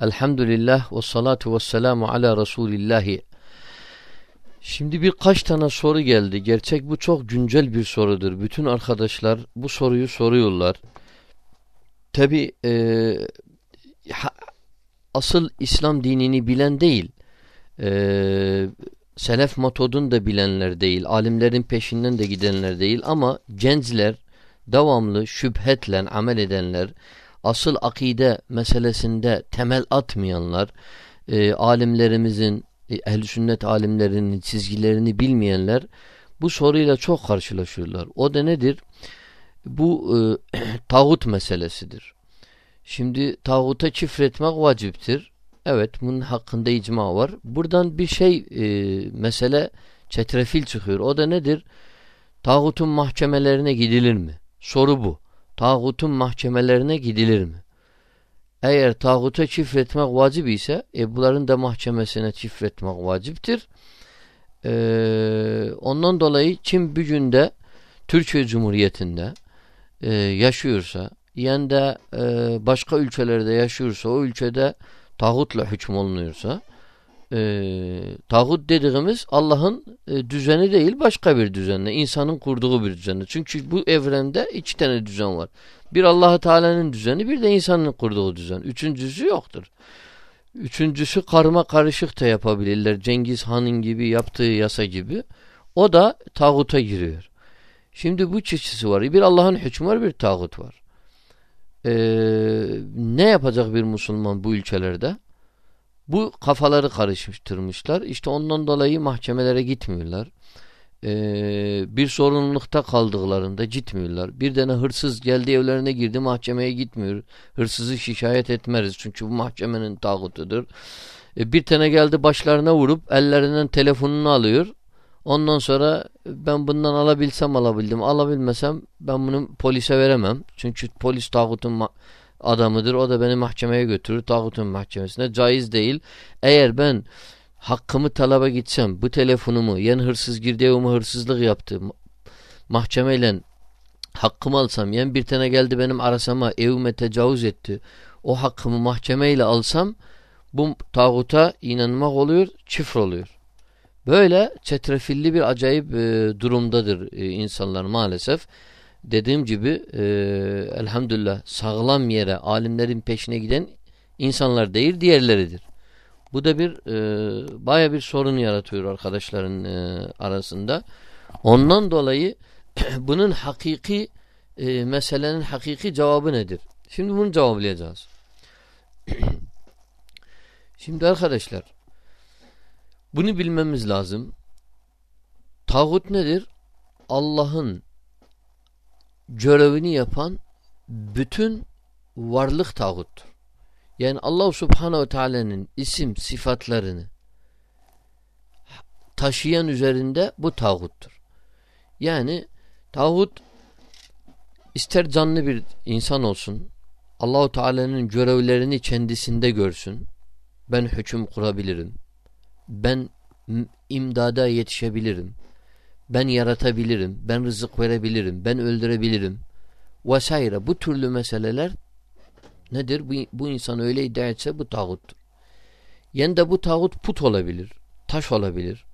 Elhamdülillah ve salatu ve selamu ala Resulillahi. Şimdi birkaç tane soru geldi. Gerçek bu çok güncel bir sorudur. Bütün arkadaşlar bu soruyu soruyorlar. Tabi e, asıl İslam dinini bilen değil, e, selef metodunu da bilenler değil, alimlerin peşinden de gidenler değil ama gençler, devamlı şüphetle amel edenler, asıl akide meselesinde temel atmayanlar, e, alimlerimizin, e, ehl sünnet alimlerinin çizgilerini bilmeyenler bu soruyla çok karşılaşıyorlar. O da nedir? Bu e, tağut meselesidir. Şimdi tağuta çifretmek vaciptir. Evet bunun hakkında icma var. Buradan bir şey e, mesele çetrefil çıkıyor. O da nedir? Tağutun mahkemelerine gidilir mi? Soru bu tağutun mahkemelerine gidilir mi? Eğer tağuta çifretmek vacip ise e, bunların da mahkemesine çifretmek vaciptir. Ee, ondan dolayı Çin gücünde Türkiye Cumhuriyeti'nde e, yaşıyorsa yani de e, başka ülkelerde yaşıyorsa o ülkede tağutla hüküm olunuyorsa e, tağut dediğimiz Allah'ın e, düzeni değil başka bir düzenle insanın kurduğu bir düzenle. Çünkü bu evrende iki tane düzen var. Bir allah Teala'nın düzeni bir de insanın kurduğu düzen. Üçüncüsü yoktur. Üçüncüsü karma karışık da yapabilirler. Cengiz Han'ın gibi yaptığı yasa gibi. O da tağuta giriyor. Şimdi bu çeşisi var. Bir Allah'ın hükmü var bir tağut var. Ee, ne yapacak bir Müslüman bu ülkelerde? Bu kafaları karıştırmışlar. İşte ondan dolayı mahkemelere gitmiyorlar. Ee, bir sorumlulukta kaldıklarında gitmiyorlar. Bir tane hırsız geldi evlerine girdi mahkemeye gitmiyor. Hırsızı şikayet etmeriz çünkü bu mahkemenin tağutudur. Ee, bir tane geldi başlarına vurup ellerinden telefonunu alıyor. Ondan sonra ben bundan alabilsem alabildim. Alabilmesem ben bunu polise veremem. Çünkü polis tağutun adamıdır. O da beni mahkemeye götürür. Tağutun mahkemesine. Caiz değil. Eğer ben hakkımı talaba gitsem bu telefonumu yen hırsız girdi evime hırsızlık yaptı. Mahkemeyle hakkımı alsam yen bir tane geldi benim arasama evime tecavüz etti. O hakkımı mahkemeyle alsam bu tağuta inanmak oluyor, çifr oluyor. Böyle çetrefilli bir acayip e, durumdadır e, insanlar maalesef dediğim gibi e, elhamdülillah sağlam yere alimlerin peşine giden insanlar değil diğerleridir. Bu da bir e, baya bir sorun yaratıyor arkadaşların e, arasında. Ondan dolayı bunun hakiki e, meselenin hakiki cevabı nedir? Şimdi bunu cevaplayacağız. Şimdi arkadaşlar bunu bilmemiz lazım. Tağut nedir? Allah'ın görevini yapan bütün varlık tağuttur. Yani Allah Subhanahu Teala'nın isim sıfatlarını taşıyan üzerinde bu tağuttur. Yani tağut ister canlı bir insan olsun Allahu Teala'nın görevlerini kendisinde görsün. Ben hüküm kurabilirim. Ben imdada yetişebilirim ben yaratabilirim, ben rızık verebilirim, ben öldürebilirim vesaire bu türlü meseleler nedir? Bu, bu insan öyle iddia etse bu tağuttur. Yani de bu tağut put olabilir, taş olabilir.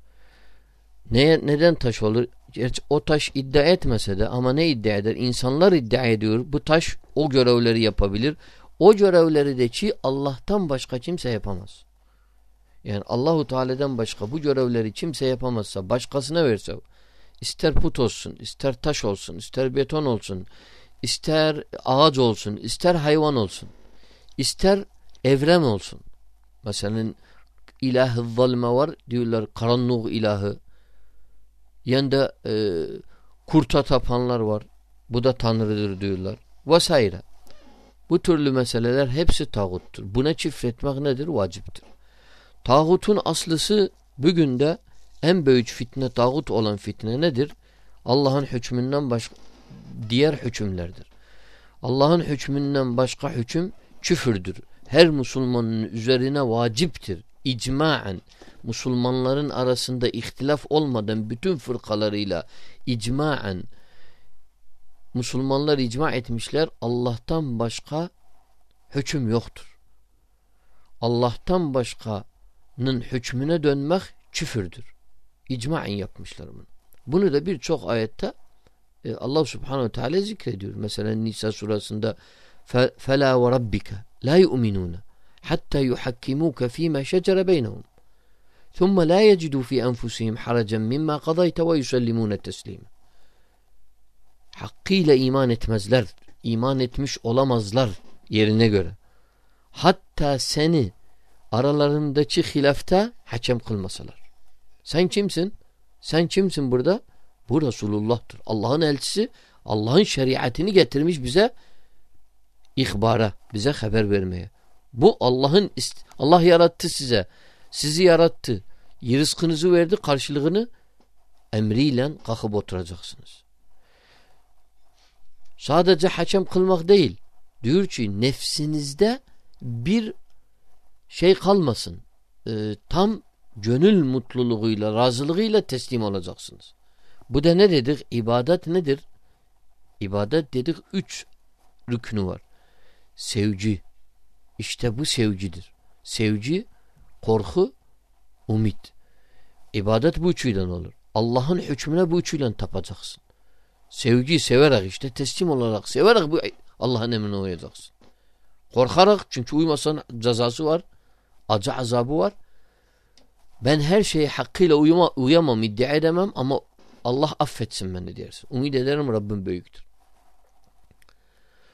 Neye, neden taş olur? Gerçi o taş iddia etmese de ama ne iddia eder? İnsanlar iddia ediyor. Bu taş o görevleri yapabilir. O görevleri de ki Allah'tan başka kimse yapamaz. Yani Allahu Teala'dan başka bu görevleri kimse yapamazsa, başkasına verse, İster put olsun, ister taş olsun, ister beton olsun, ister ağaç olsun, ister hayvan olsun, ister evrem olsun. Mesela ilahı zalme var diyorlar karanlık ilahı. Yanında e, kurta tapanlar var. Bu da tanrıdır diyorlar. Vesaire. Bu türlü meseleler hepsi tağuttur. Buna çifretmek nedir? Vaciptir. Tağutun aslısı bugün de en büyük fitne tağut olan fitne nedir? Allah'ın hükmünden başka diğer hükümlerdir. Allah'ın hükmünden başka hüküm küfürdür. Her Müslümanın üzerine vaciptir. İcmaen Müslümanların arasında ihtilaf olmadan bütün fırkalarıyla icmaen Müslümanlar icma etmişler Allah'tan başka hüküm yoktur. Allah'tan başkanın hükmüne dönmek küfürdür. İcmaen yapmışlar bunu. Bunu da birçok ayette e, Allah Subhanahu Teala zikrediyor. Mesela Nisa surasında فَلَا وَرَبِّكَ لَا يُؤْمِنُونَ حَتَّى يُحَكِّمُوكَ ف۪ي مَا شَجَرَ بَيْنَهُمْ ثُمَّ لَا يَجِدُوا ف۪ي أَنْفُسِهِمْ حَرَجًا مِمَّا قَضَيْتَ وَيُسَلِّمُونَ تَسْلِيمًا Hakkıyla iman etmezler. İman etmiş olamazlar yerine göre. Hatta seni aralarındaki hilafta hakem kılmasalar. Sen kimsin? Sen kimsin burada? Bu Resulullah'tır. Allah'ın elçisi Allah'ın şeriatini getirmiş bize ihbara, bize haber vermeye. Bu Allah'ın Allah yarattı size. Sizi yarattı. Rızkınızı verdi karşılığını emriyle kalkıp oturacaksınız. Sadece hakem kılmak değil. Diyor ki nefsinizde bir şey kalmasın. Ee, tam gönül mutluluğuyla, razılığıyla teslim olacaksınız. Bu da ne dedik? İbadet nedir? İbadet dedik üç rüknü var. Sevci. İşte bu sevcidir. Sevci, korku, umit. İbadet bu üçüyle olur. Allah'ın hükmüne bu üçüyle tapacaksın. Sevgi severek işte teslim olarak severek bu Allah'ın emrine uyacaksın. Korkarak çünkü uymasan cezası var. Acı azabı var. Ben her şeyi hakkıyla uyuma, uyamam, iddia edemem ama Allah affetsin beni dersin. Umid ederim Rabbim büyüktür.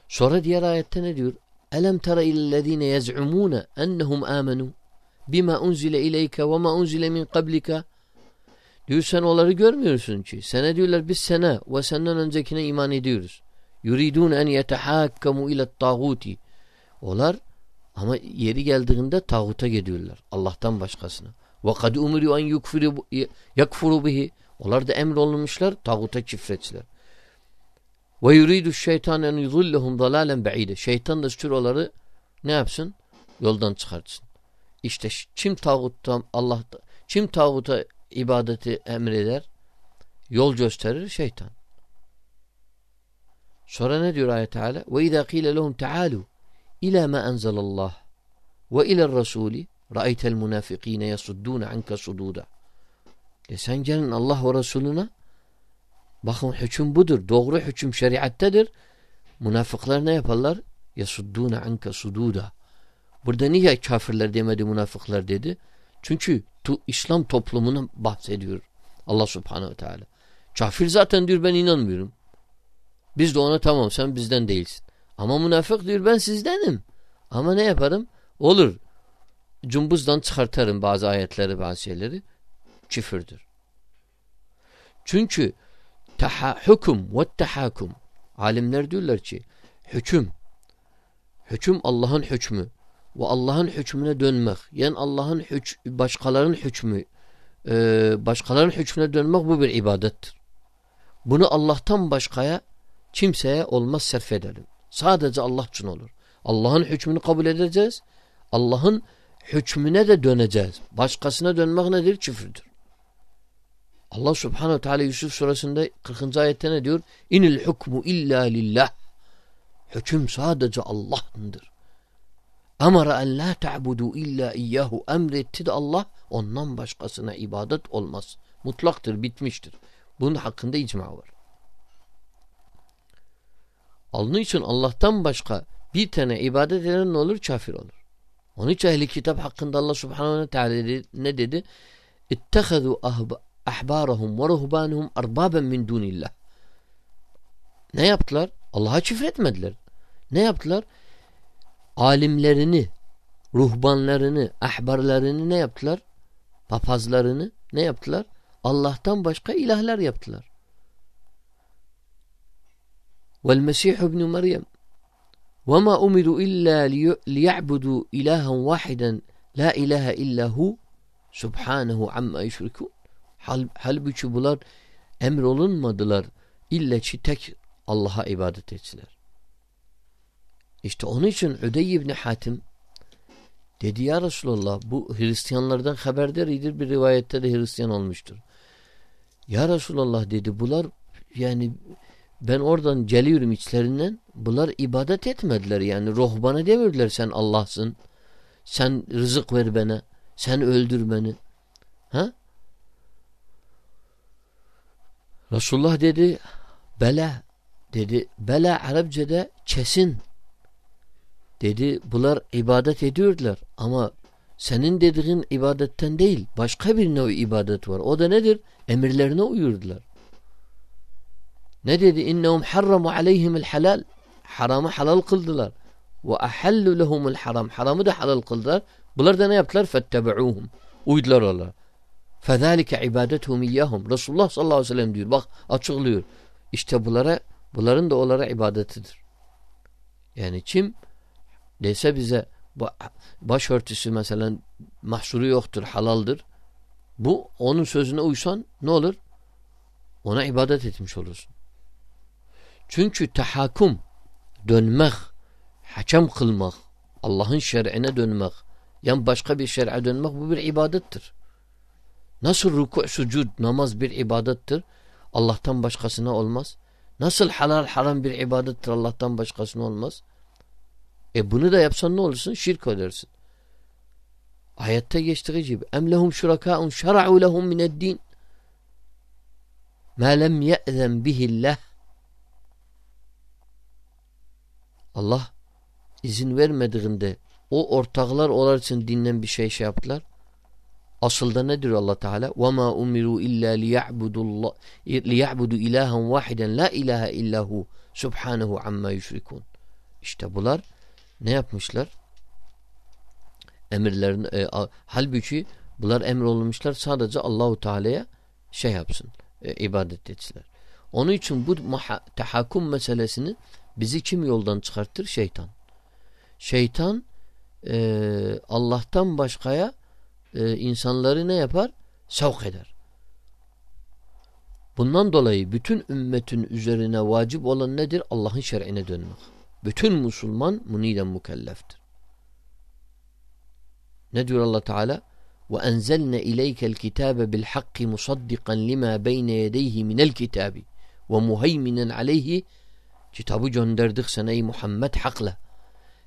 Sonra diğer ayette ne diyor? Elem tera illellezine yez'umune ennehum amenu bima unzile ileyke ve ma unzile min qablika Diyor sen onları görmüyorsun ki. Sana diyorlar biz sana ve senden öncekine iman ediyoruz. Yuridun en yetehakkamu ile tağuti. Onlar ama yeri geldiğinde tağuta gidiyorlar. Allah'tan başkasına. Ve kad umiru en yukfiru yakfuru bihi. Onlar da emrolunmuşlar tağuta küfretçiler. Ve yuridu şeytan en yudillehum dalalen ba'ide. Şeytan da şuraları ne yapsın? Yoldan çıkartsın. İşte kim tağuttan Allah kim tağuta ibadeti emreder, yol gösterir şeytan. Sonra ne diyor ayet Teala? Ve izâ qîle lehum teâlû ilâ mâ enzelallah ve ilâ'r rasûli ra'aytel münâfikîne yasuddûne anke sudûda. E sen gelin Allah ve Resulüne bakın hüküm budur. Doğru hüküm şeriattedir. Münafıklar ne yaparlar? Yasuddûne anke sudûda. Burada niye kafirler demedi münafıklar dedi? Çünkü tu, İslam toplumunu bahsediyor Allah subhanehu ve teala. Kafir zaten diyor ben inanmıyorum. Biz de ona tamam sen bizden değilsin. Ama münafık diyor ben sizdenim. Ama ne yaparım? Olur. Cumbuzdan çıkartarım bazı ayetleri bazı şeyleri. Küfürdür. Çünkü taha, hüküm ve tahakum alimler diyorlar ki hüküm hüküm Allah'ın hükmü ve Allah'ın hükmüne dönmek yani Allah'ın hüc başkalarının hükmü e, başkalarının hükmüne dönmek bu bir ibadettir. Bunu Allah'tan başkaya kimseye olmaz sarf edelim. Sadece Allah için olur. Allah'ın hükmünü kabul edeceğiz. Allah'ın hükmüne de döneceğiz. Başkasına dönmek nedir? Küfürdür. Allah subhanehu teala Yusuf surasında 40. ayette ne diyor? İnil hukmu illa lillah. Hüküm sadece Allah'ındır. Amara en la ta'budu illa iyyahu emretti de Allah ondan başkasına ibadet olmaz. Mutlaktır, bitmiştir. Bunun hakkında icma var. Onun için Allah'tan başka bir tane ibadet eden ne olur? Kafir olur. Onun için ehli kitap hakkında Allah subhanahu ve teala ne dedi? İttehadu ahbarahum ve ruhbanuhum arbaben min dunillah. Ne yaptılar? Allah'a küfretmediler. Ne yaptılar? alimlerini, ruhbanlarını, ahbarlarını ne yaptılar? Papazlarını ne yaptılar? Allah'tan başka ilahlar yaptılar. Vel Mesih ibn Meryem وَمَا أُمِرُوا إِلَّا لِيَعْبُدُوا إِلَٰهًا وَاحِدًا لَا إِلَٰهَ إِلَّا هُ Subhanahu amma yüşrikûn. Hal, halbuki bunlar emrolunmadılar. İlle ki tek Allah'a ibadet etsinler. İşte onun için Üdey İbni Hatim dedi ya Resulallah bu Hristiyanlardan haberdar bir rivayette de Hristiyan olmuştur. Ya Resulallah dedi bunlar yani ben oradan geliyorum içlerinden bunlar ibadet etmediler yani ruhbana demirdiler sen Allah'sın Sen rızık ver bana. Sen öldür beni. Ha? Resulullah dedi bela dedi. Bela Arapçada kesin. Dedi bunlar ibadet ediyorlar ama senin dediğin ibadetten değil başka bir nevi ibadet var. O da nedir? Emirlerine uyurdular. Ne dedi? İnnehum harramu aleyhimul halal. Haramı halal kıldılar. Ve ahallu lehumul haram. Haramı da halal kıldılar. Bunlar da ne yaptılar? Fettebe'uhum. Uydular onlara. Fezalike ibadetuhum iyyahum. Resulullah sallallahu aleyhi ve sellem diyor. Bak açıklıyor. İşte bunlara bunların da onlara ibadetidir. Yani kim dese bize başörtüsü mesela mahsuru yoktur, halaldır. Bu onun sözüne uysan ne olur? Ona ibadet etmiş olursun. Çünkü tahakum dönmek, hakem kılmak, Allah'ın şer'ine dönmek, yani başka bir şer'e dönmek bu bir ibadettir. Nasıl ruku, sucud, namaz bir ibadettir? Allah'tan başkasına olmaz. Nasıl halal haram bir ibadettir Allah'tan başkasına olmaz? E bunu da yapsan ne olursun? Şirk edersin. Ayette geçtiği gibi em lehum şurakâun şera'u lehum mined-din ma lem ye'zen bihillah Allah izin vermediğinde o ortaklar onlar için dinden bir şey şey yaptılar. Asılda nedir Allah Teala? وَمَا اُمِرُوا اِلَّا لِيَعْبُدُوا اِلَٰهًا وَاحِدًا لَا اِلَٰهَ اِلَّا هُ سُبْحَانَهُ عَمَّا يُشْرِكُونَ İşte bunlar ne yapmışlar? Emirlerini e, halbuki bunlar emir olmuşlar sadece Allahu Teala'ya şey yapsın. E, ibadet etsinler. Onun için bu tahakküm meselesini bizi kim yoldan çıkartır? Şeytan. Şeytan e, Allah'tan başkaya e, insanları ne yapar? Sevk eder. Bundan dolayı bütün ümmetin üzerine vacip olan nedir? Allah'ın şer'ine dönmek. Bütün Müslüman bununla mükelleftir. Ne diyor Allah Teala? وَاَنْزَلْنَا اِلَيْكَ الْكِتَابَ بِالْحَقِّ مُصَدِّقًا لِمَا بَيْنَ يَدَيْهِ مِنَ الْكِتَابِ وَمُهَيْمِنًا عَلَيْهِ Kitabı gönderdik sana Muhammed hakla.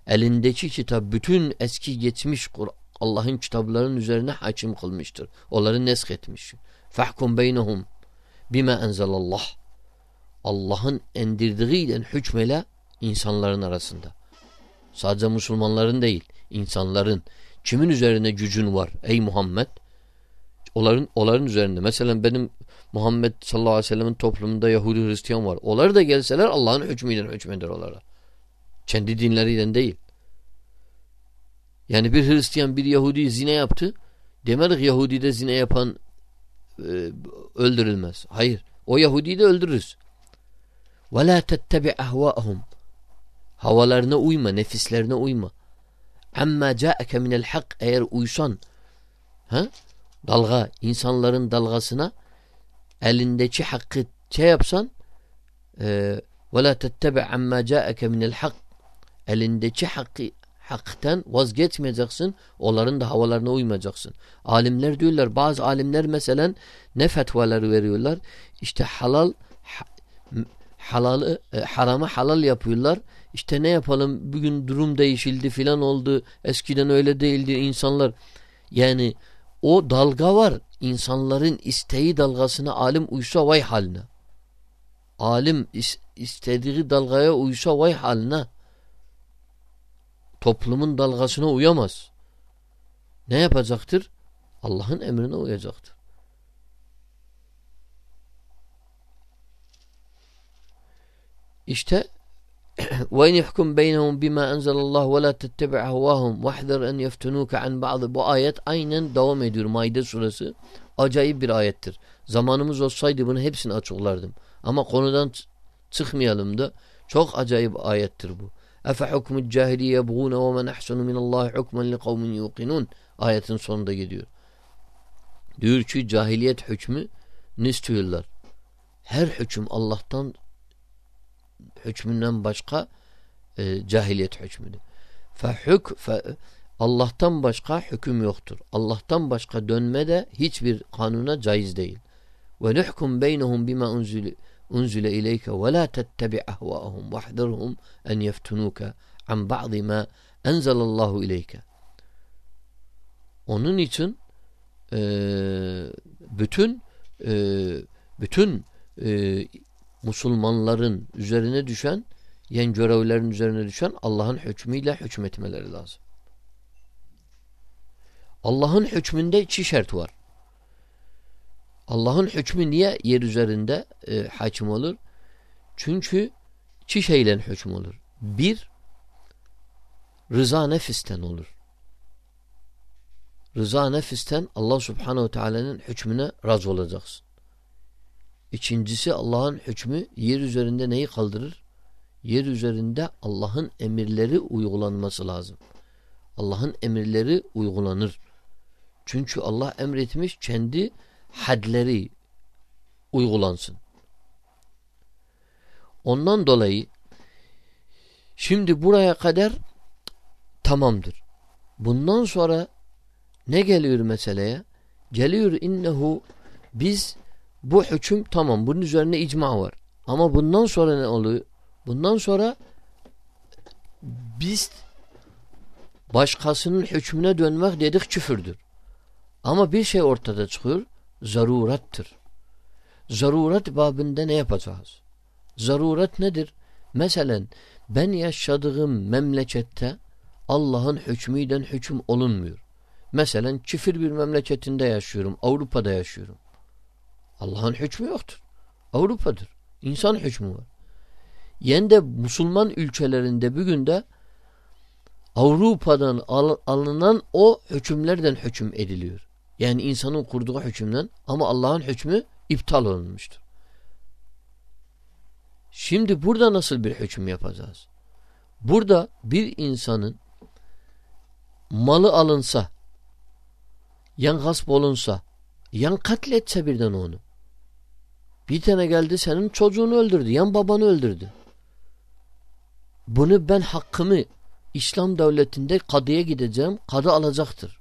Elindeki kitap bütün eski geçmiş Allah'ın kitaplarının üzerine hakim kılmıştır. Onları nesk etmiş. Fahkum beynehum bima enzelallah. Allah'ın endirdiğiyle hükmele insanların arasında. Sadece Müslümanların değil, insanların. Kimin üzerine gücün var ey Muhammed? Onların, onların üzerinde. Mesela benim Muhammed sallallahu aleyhi ve sellem'in toplumunda Yahudi Hristiyan var. Onlar da gelseler Allah'ın hükmüyle hükmeder onlara. Kendi dinleriyle değil. Yani bir Hristiyan bir Yahudi zine yaptı. Demedik Yahudi de zine yapan e, öldürülmez. Hayır. O Yahudi'yi de öldürürüz. وَلَا تَتَّبِعْ اَهْوَاءَهُمْ Havalarına uyma, nefislerine uyma. Amma ca'eke minel hak eğer uysan ha? dalga, insanların dalgasına elindeki hakkı şey yapsan ve la tettebe amma ca'eke minel hak elindeki hakkı haktan vazgeçmeyeceksin. Onların da havalarına uymayacaksın. Alimler diyorlar bazı alimler mesela ne fetvaları veriyorlar? İşte halal ha, halalı e, haramı halal yapıyorlar. İşte ne yapalım bugün durum değişildi filan oldu. Eskiden öyle değildi insanlar. Yani o dalga var. İnsanların isteği dalgasına alim uysa vay haline. Alim is istediği dalgaya uysa vay haline. Toplumun dalgasına uyamaz. Ne yapacaktır? Allah'ın emrine uyacaktır. İşte وَاِنْ يَحْكُمْ بَيْنَهُمْ بِمَا أَنْزَلَ اللّٰهُ وَلَا تَتَّبِعْ هَوَاهُمْ وَحْذَرْ اَنْ يَفْتُنُوكَ عَنْ بَعْضِ Bu ayet aynen devam ediyor Maide suresi. Acayip bir ayettir. Zamanımız olsaydı bunu hepsini açıklardım. Ama konudan çıkmayalım da çok acayip ayettir bu. Efe hukmul cahiliye yebğune ve men ahsenu minallahi hukmen li kavmin yuqinun ayetin sonunda gidiyor. Diyor ki cahiliyet hükmü ne istiyorlar? Her hüküm Allah'tan hükmünden başka e, cahiliyet hükmüdür. Fehük fe, Allah'tan başka hüküm yoktur. Allah'tan başka dönme de hiçbir kanuna caiz değil. Ve nuhkum beynehum bima unzile unzile ileyke ve la tettebi ahvaahum vahdirhum en yeftunuka an ba'di ma enzelallahu ileyke. Onun için e, bütün e, bütün e, Müslümanların üzerine düşen yen görevlerin üzerine düşen Allah'ın hükmüyle hükmetmeleri lazım. Allah'ın hükmünde iki şart var. Allah'ın hükmü niye yer üzerinde e, hakim olur? Çünkü iki şeyle hüküm olur. Bir, rıza nefisten olur. Rıza nefisten Allah subhanehu teala'nın hükmüne razı olacaksın. İkincisi Allah'ın hükmü yer üzerinde neyi kaldırır? Yer üzerinde Allah'ın emirleri uygulanması lazım. Allah'ın emirleri uygulanır. Çünkü Allah emretmiş kendi hadleri uygulansın. Ondan dolayı şimdi buraya kadar tamamdır. Bundan sonra ne geliyor meseleye? Geliyor innehu biz bu hüküm tamam bunun üzerine icma var. Ama bundan sonra ne oluyor? Bundan sonra biz başkasının hükmüne dönmek dedik küfürdür. Ama bir şey ortada çıkıyor. Zarurattır. Zarurat babında ne yapacağız? Zaruret nedir? Mesela ben yaşadığım memlekette Allah'ın hükmüyle hüküm olunmuyor. Mesela çifir bir memleketinde yaşıyorum. Avrupa'da yaşıyorum. Allah'ın hükmü yoktur. Avrupa'dır. İnsan hükmü var. Yen de Müslüman ülkelerinde bugün de Avrupa'dan al, alınan o hükümlerden hüküm ediliyor. Yani insanın kurduğu hükümden ama Allah'ın hükmü iptal olunmuştur. Şimdi burada nasıl bir hüküm yapacağız? Burada bir insanın malı alınsa, yan gasp olunsa, yan katletse birden onu. Bir tane geldi senin çocuğunu öldürdü, yan babanı öldürdü. Bunu ben hakkımı İslam devletinde kadıya gideceğim, kadı alacaktır.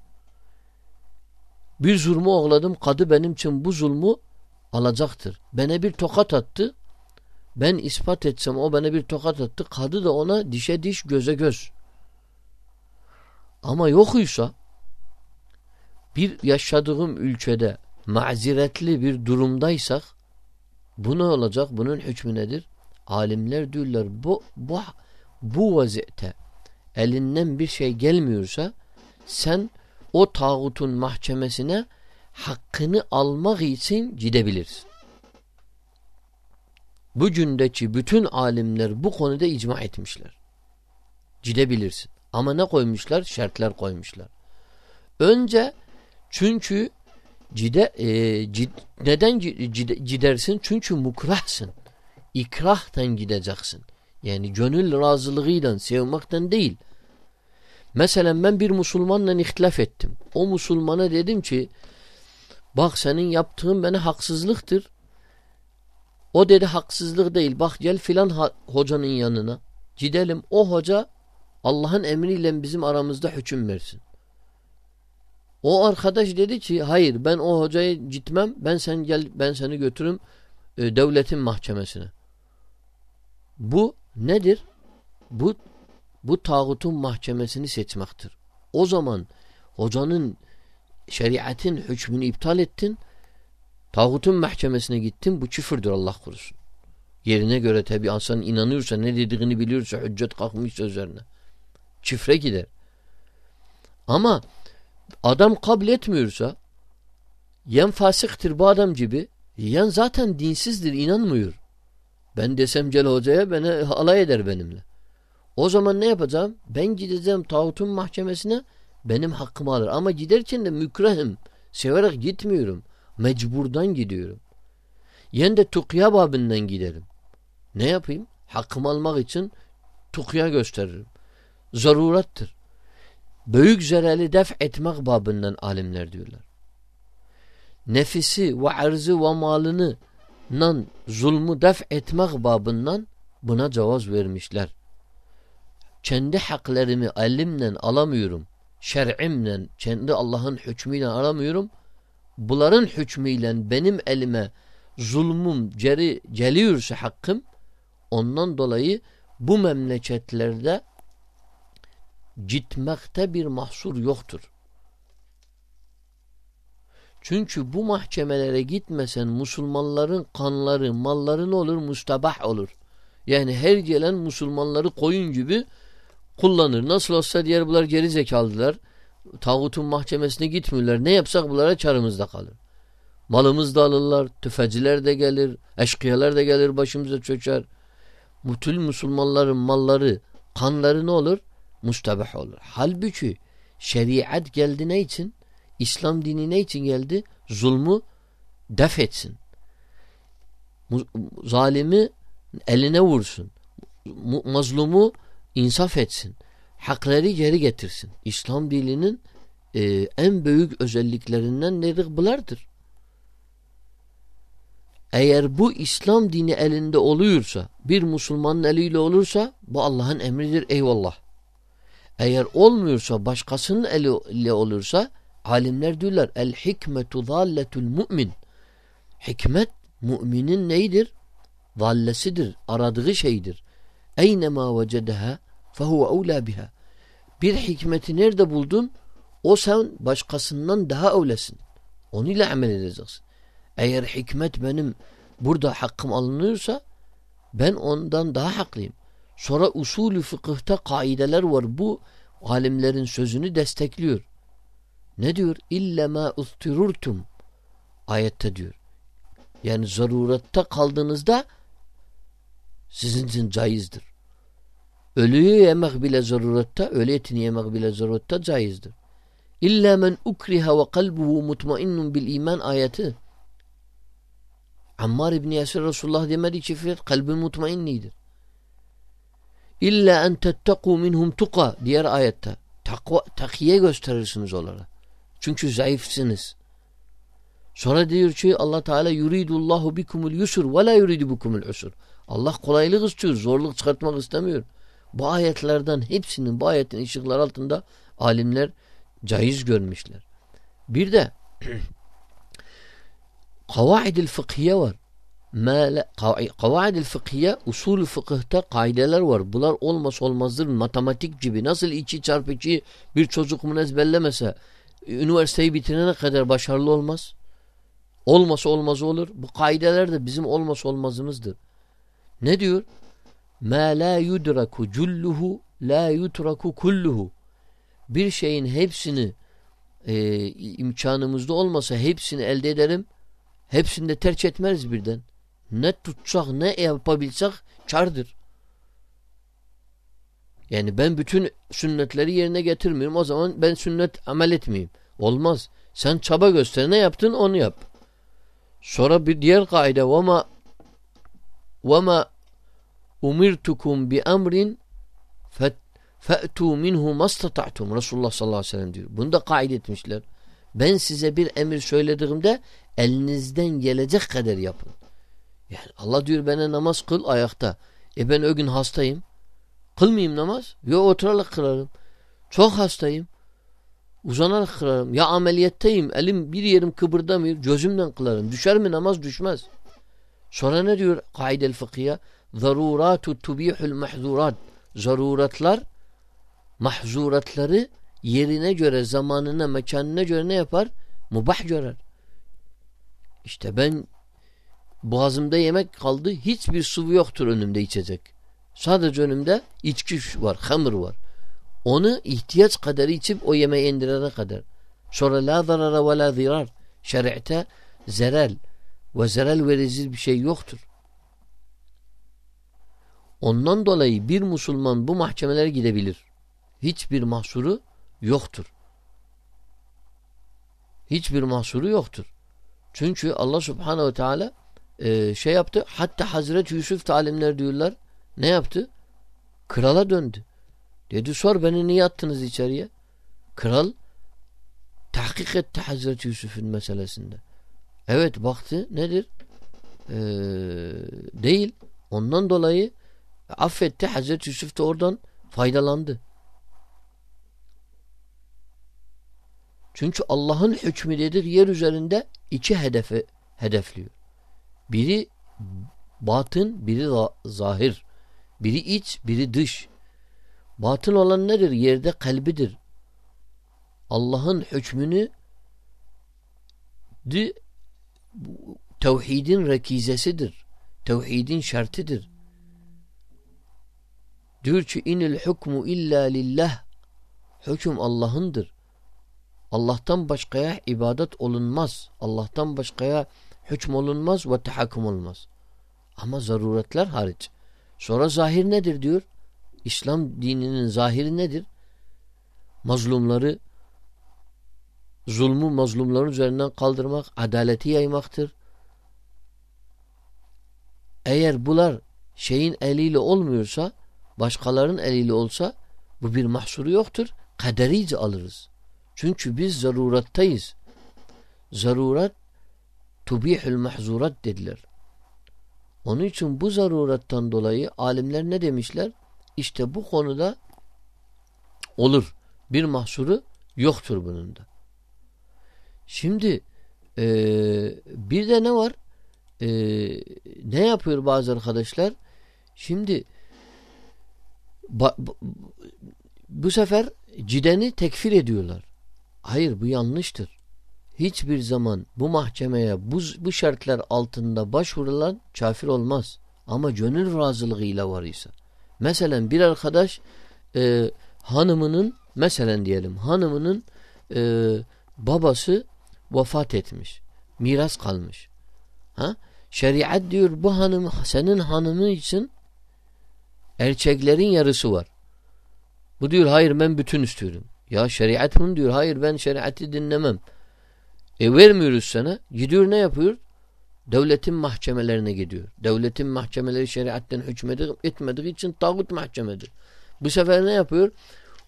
Bir zulmü oğladım, kadı benim için bu zulmü alacaktır. Bana bir tokat attı, ben ispat etsem o bana bir tokat attı. Kadı da ona dişe diş göze göz. Ama yokuysa bir yaşadığım ülkede maziretli bir durumdaysak bu ne olacak? Bunun hükmü nedir? Alimler diyorlar bu, bu, bu vaziyette elinden bir şey gelmiyorsa sen o tağutun mahkemesine hakkını almak için gidebilirsin. Bugündeki bütün alimler bu konuda icma etmişler. Gidebilirsin. Ama ne koymuşlar? Şartlar koymuşlar. Önce çünkü cide, e, cid, neden cide, gidersin? Çünkü mukrahsın. İkrahtan gideceksin. Yani gönül razılığıyla sevmekten değil. Mesela ben bir Müslümanla ihtilaf ettim. O Müslümana dedim ki bak senin yaptığın bana haksızlıktır. O dedi haksızlık değil. Bak gel filan hocanın yanına. Gidelim. O hoca Allah'ın emriyle bizim aramızda hüküm versin. O arkadaş dedi ki hayır ben o hocaya gitmem. Ben sen gel ben seni götürüm e, devletin mahkemesine. Bu nedir? Bu bu tağutun mahkemesini seçmektir. O zaman hocanın şeriatın hükmünü iptal ettin. Tağutun mahkemesine gittin bu küfürdür Allah korusun. Yerine göre tabi insan inanıyorsa ne dediğini biliyorsa hüccet kalkmışsa üzerine. Çifre gider. Ama adam kabul etmiyorsa yen fasıktır bu adam gibi yen zaten dinsizdir inanmıyor. Ben desem gel hocaya beni alay eder benimle. O zaman ne yapacağım? Ben gideceğim tağutun mahkemesine benim hakkımı alır. Ama giderken de mükrahım. Severek gitmiyorum. Mecburdan gidiyorum. Yen de tukya babından giderim. Ne yapayım? Hakkımı almak için tukya gösteririm. Zarurattır. Büyük zereli def etmek babından alimler diyorlar. Nefisi ve arzı ve malını nan zulmü def etmek babından buna cevaz vermişler. Kendi haklarımı elimle alamıyorum. Şer'imle, kendi Allah'ın hükmüyle alamıyorum bunların hükmüyle benim elime zulmum geri geliyorsa hakkım ondan dolayı bu memleketlerde gitmekte bir mahsur yoktur. Çünkü bu mahkemelere gitmesen Müslümanların kanları, malları ne olur? Mustabah olur. Yani her gelen Müslümanları koyun gibi kullanır. Nasıl olsa diğer bunlar geri zekalılar. Tağutun mahkemesine gitmiyorlar. Ne yapsak bunlara çarımızda kalır. Malımız da alırlar, tüfeciler de gelir, eşkıyalar da gelir başımıza çöker. Bütün Müslümanların malları, kanları ne olur? Mustabah olur. Halbuki şeriat geldi ne için? İslam dini ne için geldi? Zulmü def etsin. Zalimi eline vursun. Mazlumu insaf etsin. Hakları geri getirsin. İslam dininin e, en büyük özelliklerinden nedir? Bulardır. Eğer bu İslam dini elinde oluyorsa, bir Müslümanın eliyle olursa bu Allah'ın emridir eyvallah. Eğer olmuyorsa, başkasının eliyle olursa alimler diyorlar el hikmetu zalletul mu'min. Hikmet müminin neydir? Zallesidir, aradığı şeydir. Eynema vecedeha fehuve evlâ biha. Bir hikmeti nerede buldun? O sen başkasından daha öylesin. Onunla amel edeceksin. Eğer hikmet benim burada hakkım alınıyorsa ben ondan daha haklıyım. Sonra usulü fıkıhta kaideler var. Bu alimlerin sözünü destekliyor. Ne diyor? İlle ma ustirurtum ayette diyor. Yani zarurette kaldığınızda sizin için caizdir. Ölüyü yemek bile zarurette, ölü etini yemek bile zarurette caizdir. İlla men ukriha ve kalbuhu mutmainnun bil iman ayeti. Ammar İbni Yasir Resulullah demedi ki kalbin mutmainnidir. İlla en tettekû minhum tuka diğer ayette. Takva, takiye gösterirsiniz onlara. Çünkü zayıfsınız. Sonra diyor ki Allah Teala yuridullahu bikumul yusur ve la yuridu bikumul usur. Allah kolaylık istiyor, zorluk çıkartmak istemiyor. Bu ayetlerden hepsinin bu ayetin ışıklar altında alimler caiz görmüşler. Bir de kavaidil fıkhiye var mele kavaid fıkhiye usul fıkıhta kaideler var. Bunlar olmaz olmazdır matematik gibi. Nasıl 2 çarpı 2 bir çocuk bunu ezberlemese üniversiteyi bitirene kadar başarılı olmaz. Olmasa olmaz olur. Bu kaideler de bizim olmaz olmazımızdır. Ne diyor? Ma la yudraku culluhu la yutraku kulluhu. Bir şeyin hepsini e, imkanımızda olmasa hepsini elde ederim. Hepsini de terç etmeriz birden Ne tutsak ne yapabilsek kardır. Yani ben bütün sünnetleri yerine getirmiyorum. O zaman ben sünnet amel etmeyeyim. Olmaz. Sen çaba göster. Ne yaptın onu yap. Sonra bir diğer kaide وَمَا وَمَا umirtukum bi emrin fe'tu minhu mastata'tum Resulullah sallallahu aleyhi ve sellem diyor. Bunu da kaide etmişler. Ben size bir emir söylediğimde elinizden gelecek kadar yapın. Yani Allah diyor bana namaz kıl ayakta. E ben o gün hastayım. Kılmayayım namaz. Yok oturarak kılarım. Çok hastayım. Uzanarak kılarım. Ya ameliyetteyim. Elim bir yerim kıpırdamıyor. Gözümden kılarım. Düşer mi namaz? Düşmez. Sonra ne diyor kaide-el fıkhiye? Zaruratu tubihul mahzurat. Zaruratlar mahzuratları yerine göre, zamanına, mekanına göre ne yapar? Mubah görer. İşte ben boğazımda yemek kaldı. Hiçbir sıvı yoktur önümde içecek. Sadece önümde içki var, hamur var. Onu ihtiyaç kadar içip o yemeği indirene kadar. Sonra la zarara ve la zirar. Şeri'te zerel ve zerel verici bir şey yoktur. Ondan dolayı bir Müslüman bu mahkemelere gidebilir. Hiçbir mahsuru yoktur. Hiçbir mahsuru yoktur. Çünkü Allah subhanehu ve teala e, şey yaptı. Hatta Hazreti Yusuf talimler diyorlar. Ne yaptı? Krala döndü. Dedi sor beni niye attınız içeriye? Kral tahkik etti Hazreti Yusuf'un meselesinde. Evet baktı nedir? Ee, değil. Ondan dolayı affetti. Hazreti Yusuf da oradan faydalandı. Çünkü Allah'ın hükmü dedir yer üzerinde iki hedefi hedefliyor. Biri batın, biri zahir. Biri iç, biri dış. Batıl olan nedir? Yerde kalbidir. Allah'ın hükmünü di, tevhidin rekizesidir. Tevhidin şartıdır. Diyor ki inil hukmu illa lillah. Hüküm Allah'ındır. Allah'tan başkaya ibadet olunmaz. Allah'tan başkaya hüküm olunmaz ve tahakküm olmaz. Ama zaruretler hariç. Sonra zahir nedir diyor? İslam dininin zahiri nedir? Mazlumları zulmü mazlumların üzerinden kaldırmak, adaleti yaymaktır. Eğer bular şeyin eliyle olmuyorsa, başkalarının eliyle olsa bu bir mahsuru yoktur. Kaderice alırız. Çünkü biz zarurattayız. Zarurat tubihül mahzurat dediler. Onun için bu zarurattan dolayı alimler ne demişler? İşte bu konuda olur. Bir mahsuru yoktur bunun da. Şimdi e, bir de ne var? E, ne yapıyor bazı arkadaşlar? Şimdi ba, bu, bu sefer cideni tekfir ediyorlar. Hayır bu yanlıştır. Hiçbir zaman bu mahkemeye bu, bu şartlar altında başvurulan kafir olmaz. Ama gönül razılığıyla var ise. Mesela bir arkadaş e, hanımının mesela diyelim hanımının e, babası vefat etmiş. Miras kalmış. Ha? Şeriat diyor bu hanım senin hanımın için erkeklerin yarısı var. Bu diyor hayır ben bütün istiyorum. Ya şeriat bunu diyor. Hayır ben şeriatı dinlemem. E vermiyoruz sana. Gidiyor ne yapıyor? Devletin mahkemelerine gidiyor. Devletin mahkemeleri şeriatten hükmetmediği için tağut mahkemedir. Bu sefer ne yapıyor?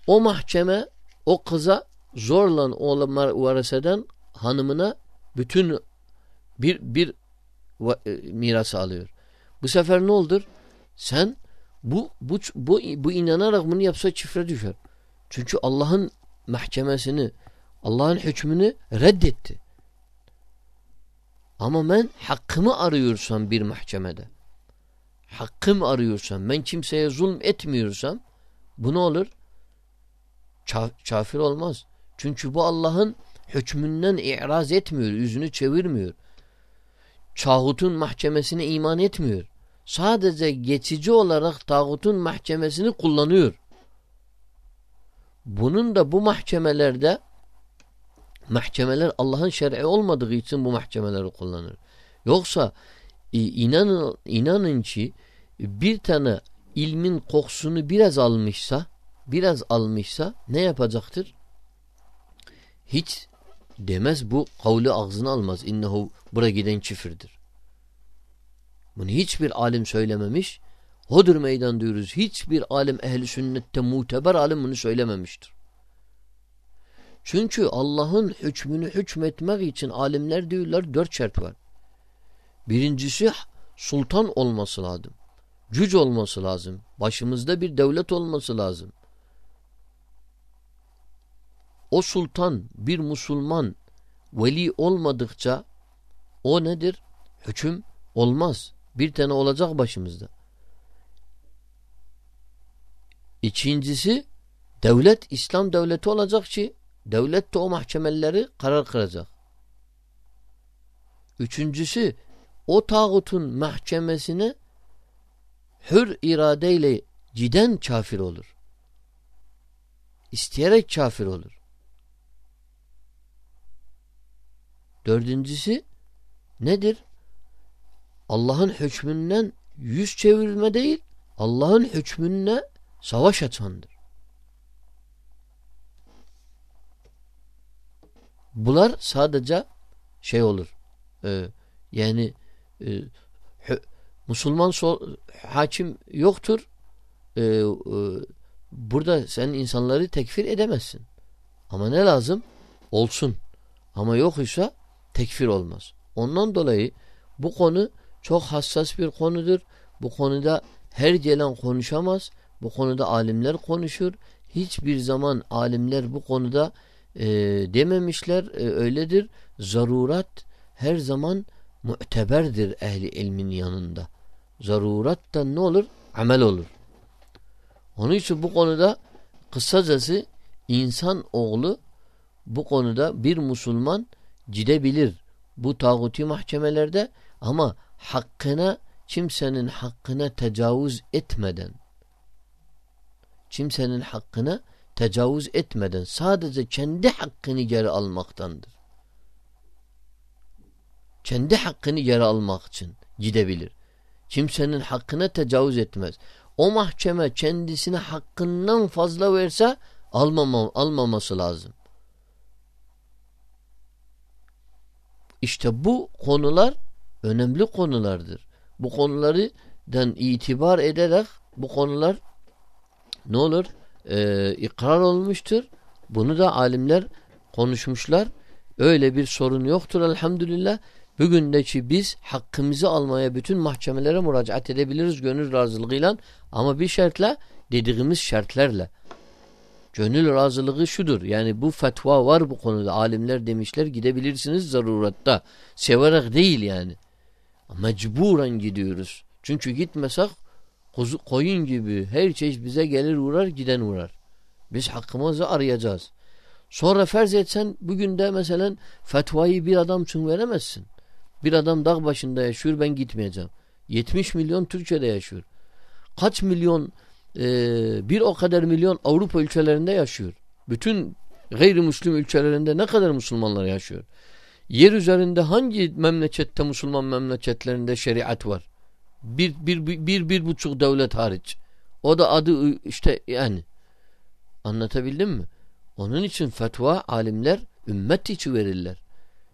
O mahkeme o kıza zorla oğlan varaseden hanımına bütün bir bir e, miras alıyor. Bu sefer ne olur? Sen bu bu bu, bu inanarak bunu yapsa çifre düşer. Çünkü Allah'ın mahkemesini, Allah'ın hükmünü reddetti. Ama ben hakkımı arıyorsam bir mahkemede, hakkım arıyorsam, ben kimseye zulm etmiyorsam, bu ne olur? Kafir olmaz. Çünkü bu Allah'ın hükmünden iraz etmiyor, yüzünü çevirmiyor. Çağutun mahkemesine iman etmiyor. Sadece geçici olarak tağutun mahkemesini kullanıyor. Bunun da bu mahkemelerde mahkemeler Allah'ın şer'i olmadığı için bu mahkemeleri kullanır. Yoksa inanın, inanın ki bir tane ilmin kokusunu biraz almışsa biraz almışsa ne yapacaktır? Hiç demez bu kavli ağzına almaz. İnnehu bura giden çifirdir. Bunu hiçbir alim söylememiş. Hodur meydan diyoruz. Hiçbir alim ehli sünnette muteber alim bunu söylememiştir. Çünkü Allah'ın hükmünü hükmetmek için alimler diyorlar dört şart var. Birincisi sultan olması lazım. Güç olması lazım. Başımızda bir devlet olması lazım. O sultan bir Müslüman veli olmadıkça o nedir? Hüküm olmaz. Bir tane olacak başımızda. İkincisi devlet İslam devleti olacak ki devlet de o mahkemeleri karar kıracak. Üçüncüsü o tağutun mahkemesine hür iradeyle giden kafir olur. İsteyerek kafir olur. Dördüncüsü nedir? Allah'ın hükmünden yüz çevirme değil, Allah'ın hükmünne savaş açandır. Bunlar sadece şey olur. E, yani e, Müslüman so hakim yoktur. E, e, burada sen insanları tekfir edemezsin. Ama ne lazım? Olsun. Ama yok ise tekfir olmaz. Ondan dolayı bu konu çok hassas bir konudur. Bu konuda her gelen konuşamaz. Bu konuda alimler konuşur. Hiçbir zaman alimler bu konuda e, dememişler. E, öyledir. Zarurat her zaman muteberdir ehli ilmin yanında. Zarurattan ne olur? Amel olur. Onun için bu konuda kısacası insan oğlu bu konuda bir Müslüman gidebilir. bu tağuti mahkemelerde ama hakkına kimsenin hakkına tecavüz etmeden kimsenin hakkına tecavüz etmeden sadece kendi hakkını geri almaktandır. Kendi hakkını geri almak için gidebilir. Kimsenin hakkına tecavüz etmez. O mahkeme kendisine hakkından fazla verse almama, almaması lazım. İşte bu konular önemli konulardır. Bu konulardan itibar ederek bu konular ne olur? Ee, ikrar olmuştur. Bunu da alimler konuşmuşlar. Öyle bir sorun yoktur elhamdülillah. Bugündeki biz hakkımızı almaya bütün mahkemelere müracaat edebiliriz gönül razılığıyla ama bir şartla dediğimiz şartlarla. Gönül razılığı şudur. Yani bu fetva var bu konuda. Alimler demişler gidebilirsiniz zaruratta. Severek değil yani. Mecburen gidiyoruz. Çünkü gitmesek kuzu, koyun gibi her şey bize gelir uğrar giden uğrar. Biz hakkımızı arayacağız. Sonra farz etsen bugün de mesela fetvayı bir adam için veremezsin. Bir adam dağ başında yaşıyor ben gitmeyeceğim. 70 milyon Türkiye'de yaşıyor. Kaç milyon e, bir o kadar milyon Avrupa ülkelerinde yaşıyor. Bütün gayrimüslim ülkelerinde ne kadar Müslümanlar yaşıyor. Yer üzerinde hangi memlekette Müslüman memleketlerinde şeriat var? Bir, bir, bir, bir, bir buçuk devlet hariç. O da adı işte yani. Anlatabildim mi? Onun için fetva alimler ümmet içi verirler.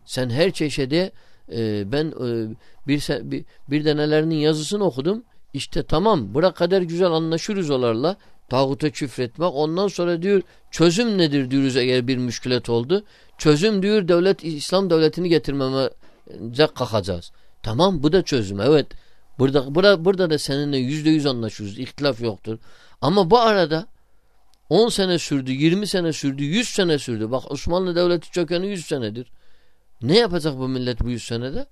Sen her çeşede e, ben e, bir, bir, bir denelerinin yazısını okudum. İşte tamam bura kadar güzel anlaşırız onlarla. Tağuta küfretmek. Ondan sonra diyor çözüm nedir diyoruz eğer bir müşkület oldu. Çözüm diyor devlet İslam devletini getirmemize kalkacağız. Tamam bu da çözüm evet. Burada, burada, burada da seninle yüzde yüz anlaşıyoruz. İhtilaf yoktur. Ama bu arada 10 sene sürdü, 20 sene sürdü, 100 sene sürdü. Bak Osmanlı Devleti çökeni 100 senedir. Ne yapacak bu millet bu 100 senede?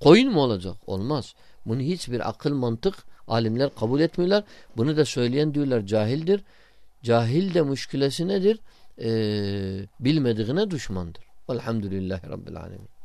Koyun mu olacak? Olmaz. Bunu hiçbir akıl mantık alimler kabul etmiyorlar. Bunu da söyleyen diyorlar cahildir. Cahil de müşkülesi nedir? Ee, bilmediğine düşmandır. Velhamdülillahi Rabbil Alemin.